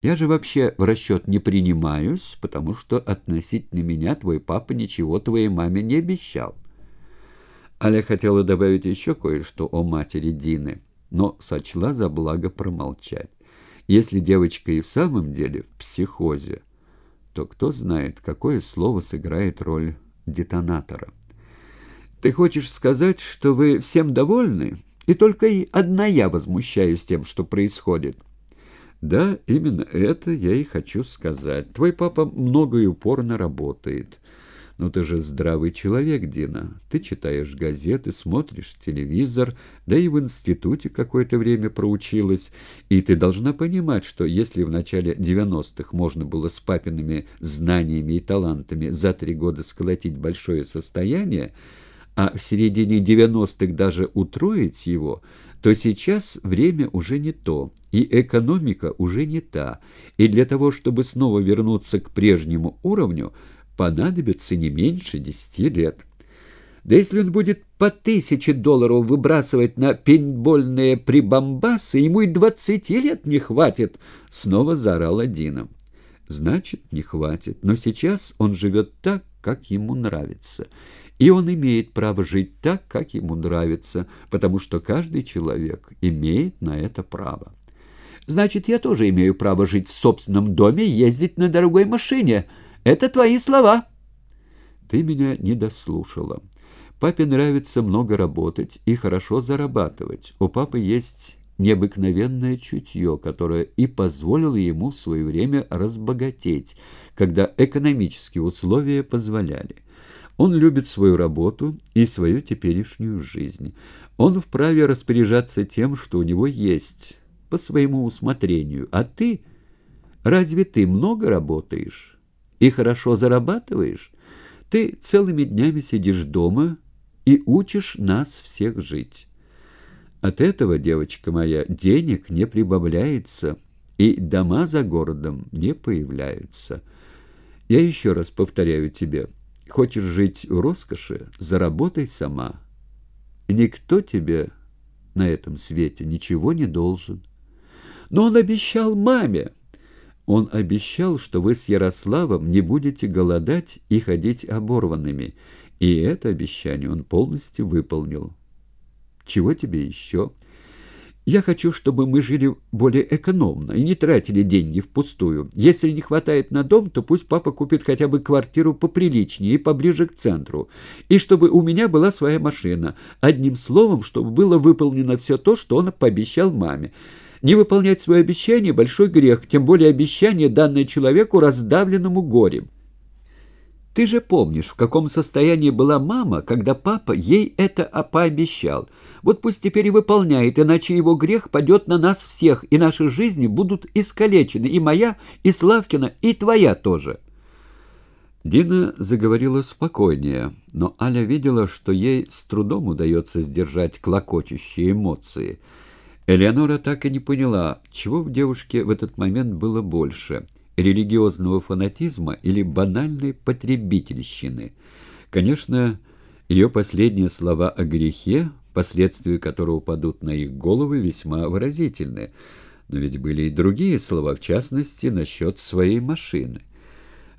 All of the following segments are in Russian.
Я же вообще в расчет не принимаюсь, потому что относительно меня твой папа ничего твоей маме не обещал. Аля хотела добавить еще кое-что о матери Дины, но сочла за благо промолчать. Если девочка и в самом деле в психозе, то кто знает, какое слово сыграет роль детонатора. Ты хочешь сказать, что вы всем довольны, и только одна я возмущаюсь тем, что происходит? Да, именно это я и хочу сказать. Твой папа много и упорно работает. Но ты же здравый человек, Дина. Ты читаешь газеты, смотришь телевизор, да и в институте какое-то время проучилась. И ты должна понимать, что если в начале 90-х можно было с папиными знаниями и талантами за три года сколотить большое состояние, а в середине 90-х даже утроить его – то сейчас время уже не то, и экономика уже не та, и для того, чтобы снова вернуться к прежнему уровню, понадобится не меньше десяти лет. Да если он будет по тысяче долларов выбрасывать на пейнтбольные прибамбасы, ему и двадцати лет не хватит, — снова заорала Дина. Значит, не хватит, но сейчас он живет так, как ему нравится. И он имеет право жить так, как ему нравится, потому что каждый человек имеет на это право. Значит, я тоже имею право жить в собственном доме ездить на дорогой машине. Это твои слова. Ты меня не дослушала. Папе нравится много работать и хорошо зарабатывать. У папы есть необыкновенное чутье, которое и позволило ему в свое время разбогатеть, когда экономические условия позволяли. Он любит свою работу и свою теперешнюю жизнь. Он вправе распоряжаться тем, что у него есть, по своему усмотрению. А ты? Разве ты много работаешь и хорошо зарабатываешь? Ты целыми днями сидишь дома и учишь нас всех жить. От этого, девочка моя, денег не прибавляется, и дома за городом не появляются. Я еще раз повторяю тебе – Хочешь жить в роскоши, заработай сама. никто тебе на этом свете ничего не должен. Но он обещал маме. Он обещал, что вы с Ярославом не будете голодать и ходить оборванными. И это обещание он полностью выполнил. Чего тебе еще? Я хочу, чтобы мы жили более экономно и не тратили деньги впустую. Если не хватает на дом, то пусть папа купит хотя бы квартиру поприличнее и поближе к центру. И чтобы у меня была своя машина. Одним словом, чтобы было выполнено все то, что он пообещал маме. Не выполнять свои обещания – большой грех, тем более обещание, данное человеку, раздавленному горем. Ты же помнишь, в каком состоянии была мама, когда папа ей это пообещал. Вот пусть теперь и выполняет, иначе его грех падет на нас всех, и наши жизни будут искалечены, и моя, и Славкина, и твоя тоже». Дина заговорила спокойнее, но Аля видела, что ей с трудом удается сдержать клокочущие эмоции. Элеонора так и не поняла, чего в девушке в этот момент было больше — религиозного фанатизма или банальной потребительщины. Конечно, ее последние слова о грехе, последствия которого падут на их головы, весьма выразительны. Но ведь были и другие слова, в частности, насчет своей машины.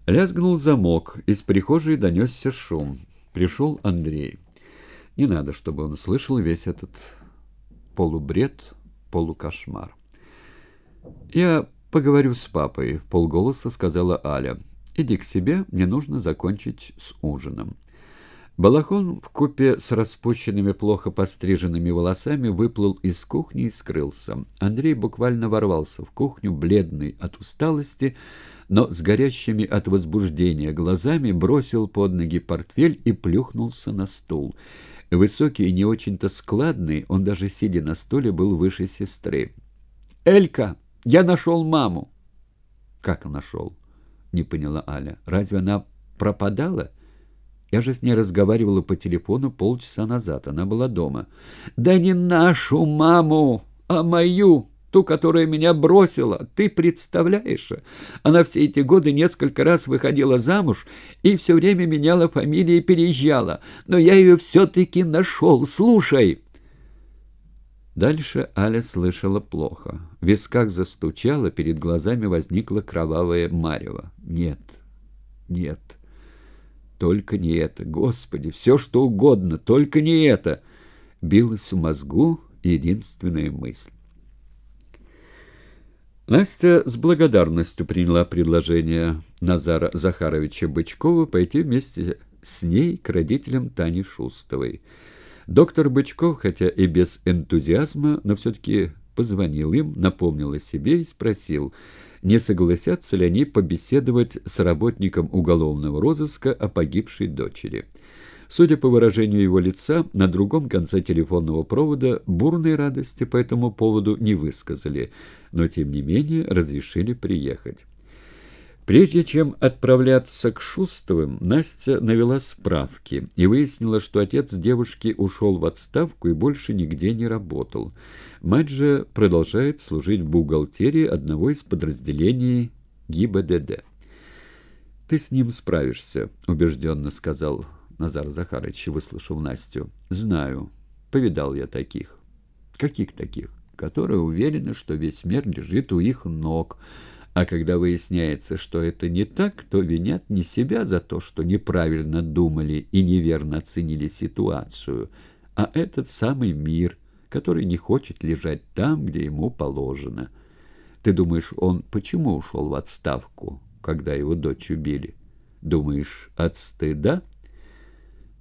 Лязгнул замок, из прихожей донесся шум. Пришел Андрей. Не надо, чтобы он слышал весь этот полубред, полукошмар. Я «Поговорю с папой», — полголоса сказала Аля. «Иди к себе, мне нужно закончить с ужином». Балахон в купе с распущенными, плохо постриженными волосами выплыл из кухни и скрылся. Андрей буквально ворвался в кухню, бледный от усталости, но с горящими от возбуждения глазами бросил под ноги портфель и плюхнулся на стул. Высокий и не очень-то складный, он даже сидя на стуле был выше сестры. «Элька!» Я нашел маму. Как нашел? Не поняла Аля. Разве она пропадала? Я же с ней разговаривала по телефону полчаса назад. Она была дома. Да не нашу маму, а мою, ту, которая меня бросила. Ты представляешь? Она все эти годы несколько раз выходила замуж и все время меняла фамилии и переезжала. Но я ее все-таки нашел. Слушай. Дальше Аля слышала плохо. В висках застучало, перед глазами возникла кровавая марево. Нет, нет, только не это. Господи, все что угодно, только не это. Билась в мозгу единственная мысль. Настя с благодарностью приняла предложение Назара Захаровича Бычкова пойти вместе с ней к родителям Тани Шустовой. Доктор Бычков, хотя и без энтузиазма, но все-таки позвонил им, напомнил о себе и спросил, не согласятся ли они побеседовать с работником уголовного розыска о погибшей дочери. Судя по выражению его лица, на другом конце телефонного провода бурной радости по этому поводу не высказали, но тем не менее разрешили приехать. Прежде чем отправляться к Шустовым, Настя навела справки и выяснила, что отец девушки ушел в отставку и больше нигде не работал. Мать же продолжает служить в бухгалтерии одного из подразделений ГИБДД. «Ты с ним справишься», — убежденно сказал Назар Захарович, выслушав Настю. «Знаю. Повидал я таких». «Каких таких?» «Которые уверены, что весь мир лежит у их ног». А когда выясняется, что это не так, то винят не себя за то, что неправильно думали и неверно оценили ситуацию, а этот самый мир, который не хочет лежать там, где ему положено. Ты думаешь, он почему ушел в отставку, когда его дочь убили? Думаешь, от стыда?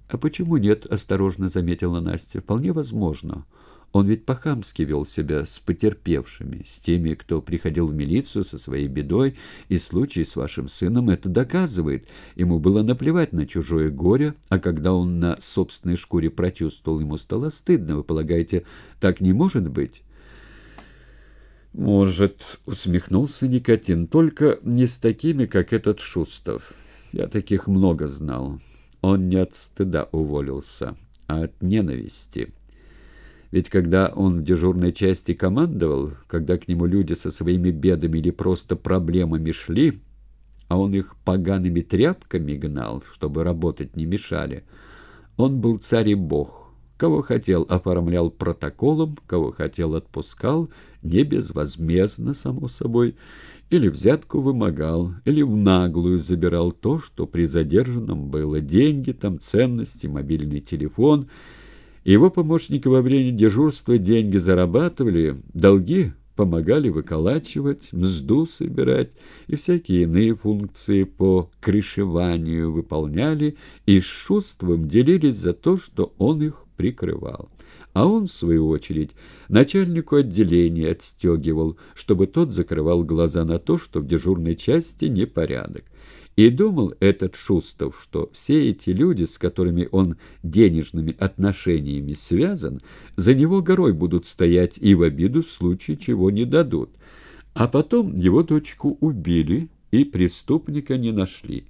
А почему нет, осторожно заметила Настя. Вполне возможно. Он ведь по-хамски вел себя с потерпевшими, с теми, кто приходил в милицию со своей бедой, и случай с вашим сыном это доказывает. Ему было наплевать на чужое горе, а когда он на собственной шкуре прочувствовал, ему стало стыдно. Вы полагаете, так не может быть? «Может», — усмехнулся Никотин, — «только не с такими, как этот Шустов. Я таких много знал. Он не от стыда уволился, а от ненависти». Ведь когда он в дежурной части командовал, когда к нему люди со своими бедами или просто проблемами шли, а он их погаными тряпками гнал, чтобы работать не мешали, он был царь и бог. Кого хотел, оформлял протоколом, кого хотел, отпускал, не безвозмездно, само собой, или взятку вымогал, или в наглую забирал то, что при задержанном было, деньги, там ценности, мобильный телефон — его помощники во время дежурства деньги зарабатывали, долги помогали выколачивать, мзду собирать и всякие иные функции по крышеванию выполняли и с чувством делились за то, что он их прикрывал. А он, в свою очередь, начальнику отделения отстегивал, чтобы тот закрывал глаза на то, что в дежурной части непорядок. И думал этот Шустов, что все эти люди, с которыми он денежными отношениями связан, за него горой будут стоять и в обиду в случае чего не дадут. А потом его дочку убили, и преступника не нашли.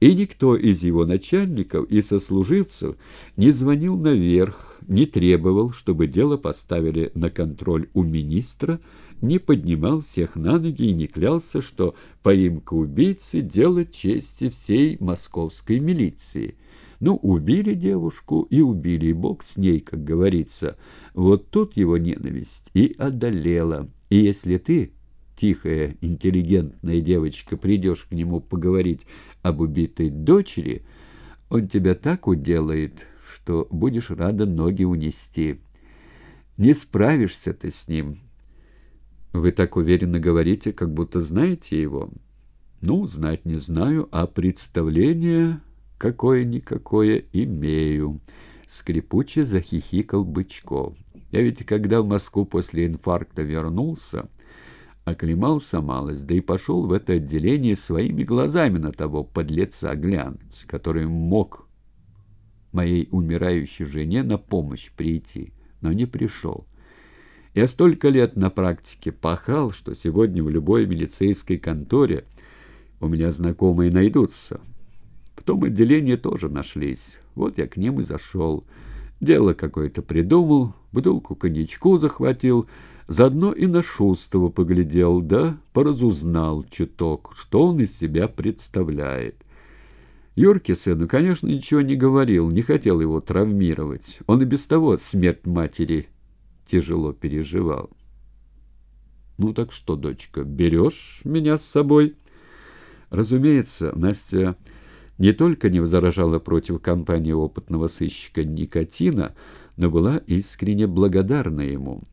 И никто из его начальников и сослуживцев не звонил наверх, не требовал, чтобы дело поставили на контроль у министра, не поднимал всех на ноги и не клялся, что поимка убийцы – дело чести всей московской милиции. Ну, убили девушку и убили, и бог с ней, как говорится. Вот тут его ненависть и одолела. И если ты, тихая, интеллигентная девочка, придешь к нему поговорить об убитой дочери, он тебя так уделает, что будешь рада ноги унести. Не справишься ты с ним, вы так уверенно говорите, как будто знаете его. Ну, знать не знаю, а представление какое-никакое имею. Скрипуче захихикал Бычков. Я ведь когда в Москву после инфаркта вернулся, оклемался малость, да и пошел в это отделение своими глазами на того подлеца глянуть, который мог моей умирающей жене на помощь прийти, но не пришел. Я столько лет на практике пахал, что сегодня в любой милицейской конторе у меня знакомые найдутся. В том отделении тоже нашлись. Вот я к ним и зашел. Дело какое-то придумал, бутылку коньячку захватил, заодно и на Шустова поглядел, да поразузнал чуток, что он из себя представляет. Юрке сыну, конечно, ничего не говорил, не хотел его травмировать. Он и без того смерть матери тяжело переживал. «Ну так что, дочка, берешь меня с собой?» Разумеется, Настя не только не возражала против компании опытного сыщика никотина, но была искренне благодарна ему.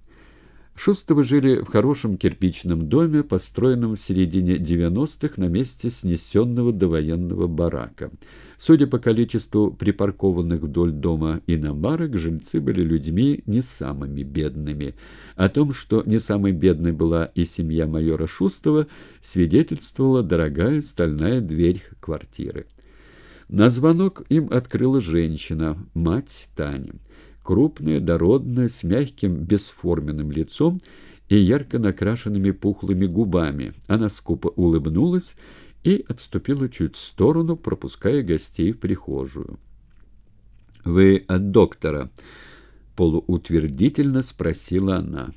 Шустовы жили в хорошем кирпичном доме, построенном в середине 90-х на месте снесенного довоенного барака. Судя по количеству припаркованных вдоль дома иномарок, жильцы были людьми не самыми бедными. О том, что не самой бедной была и семья майора Шустова, свидетельствовала дорогая стальная дверь квартиры. На звонок им открыла женщина, мать Тани крупная, дородная, с мягким бесформенным лицом и ярко накрашенными пухлыми губами. Она скупо улыбнулась и отступила чуть в сторону, пропуская гостей в прихожую. «Вы от доктора?» — полуутвердительно спросила она.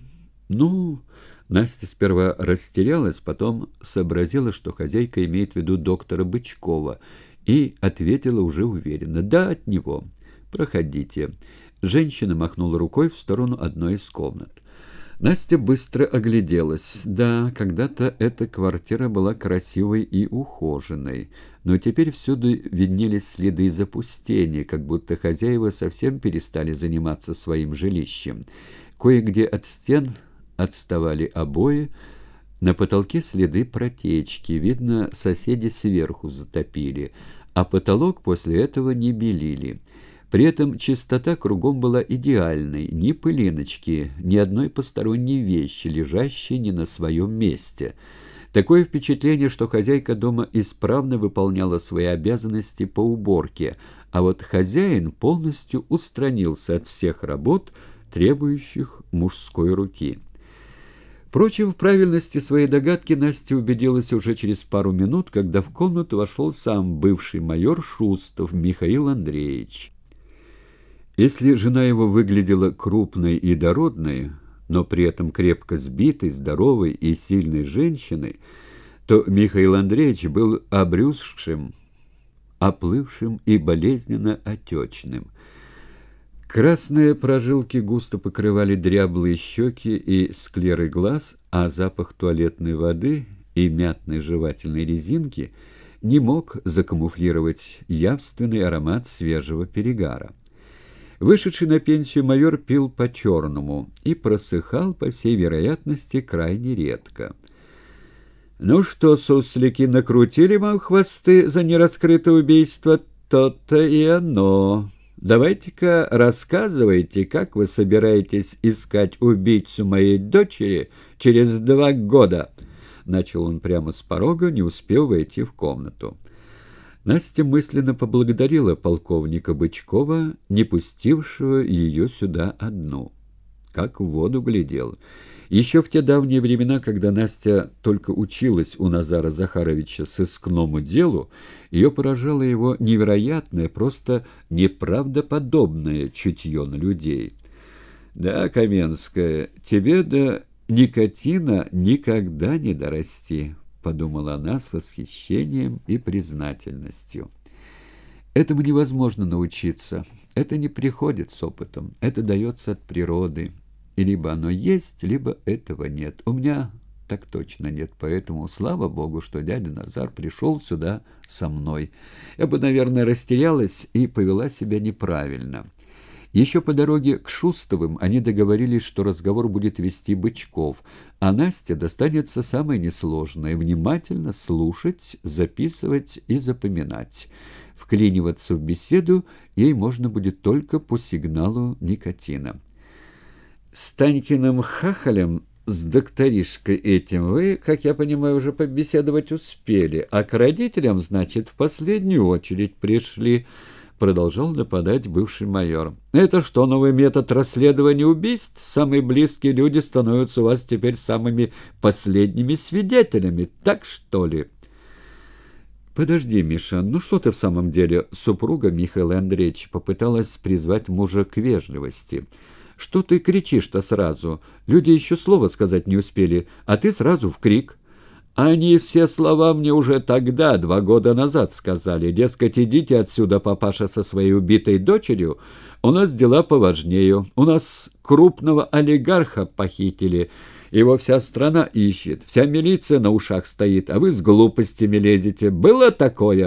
«Ну...» Настя сперва растерялась, потом сообразила, что хозяйка имеет в виду доктора Бычкова, и ответила уже уверенно. «Да, от него. Проходите». Женщина махнула рукой в сторону одной из комнат. Настя быстро огляделась. Да, когда-то эта квартира была красивой и ухоженной, но теперь всюду виднелись следы запустения, как будто хозяева совсем перестали заниматься своим жилищем. Кое-где от стен отставали обои, на потолке следы протечки, видно, соседи сверху затопили, а потолок после этого не белили. При этом чистота кругом была идеальной, ни пылиночки, ни одной посторонней вещи, лежащей не на своем месте. Такое впечатление, что хозяйка дома исправно выполняла свои обязанности по уборке, а вот хозяин полностью устранился от всех работ, требующих мужской руки. Впрочем, в правильности своей догадки Настя убедилась уже через пару минут, когда в комнату вошел сам бывший майор Шустов Михаил Андреевич. Если жена его выглядела крупной и дородной, но при этом крепко сбитой, здоровой и сильной женщиной, то Михаил Андреевич был обрюзгшим, оплывшим и болезненно отечным. Красные прожилки густо покрывали дряблые щеки и склеры глаз, а запах туалетной воды и мятной жевательной резинки не мог закамуфлировать явственный аромат свежего перегара. Вышедший на пенсию майор пил по-черному и просыхал, по всей вероятности, крайне редко. «Ну что, суслики, накрутили вам хвосты за нераскрытое убийство? То-то и оно. Давайте-ка рассказывайте, как вы собираетесь искать убийцу моей дочери через два года?» Начал он прямо с порога, не успел войти в комнату. Настя мысленно поблагодарила полковника Бычкова, не пустившего ее сюда одну. Как в воду глядел. Еще в те давние времена, когда Настя только училась у Назара Захаровича сыскному делу, ее поражало его невероятное, просто неправдоподобное чутье на людей. «Да, Каменская, тебе до никотина никогда не дорасти», — подумала она с восхищением и признательностью. Этому невозможно научиться. Это не приходит с опытом. Это дается от природы. И либо оно есть, либо этого нет. У меня так точно нет, поэтому слава богу, что дядя Назар пришел сюда со мной. Я бы, наверное, растерялась и повела себя неправильно. Еще по дороге к Шустовым они договорились, что разговор будет вести Бычков, а Насте достанется самое несложное — внимательно слушать, записывать и запоминать. Вклиниваться в беседу ей можно будет только по сигналу никотина. «С Танькиным хахалем, с докторишкой этим вы, как я понимаю, уже побеседовать успели, а к родителям, значит, в последнюю очередь пришли» продолжал нападать бывший майор. «Это что, новый метод расследования убийств? Самые близкие люди становятся у вас теперь самыми последними свидетелями, так что ли?» «Подожди, Миша, ну что ты в самом деле?» Супруга Михаила Андреевича попыталась призвать мужа к вежливости. «Что ты кричишь-то сразу? Люди еще слова сказать не успели, а ты сразу в крик». Они все слова мне уже тогда, два года назад, сказали. Дескать, идите отсюда, папаша, со своей убитой дочерью. У нас дела поважнее. У нас крупного олигарха похитили. Его вся страна ищет, вся милиция на ушах стоит, а вы с глупостями лезете. Было такое?»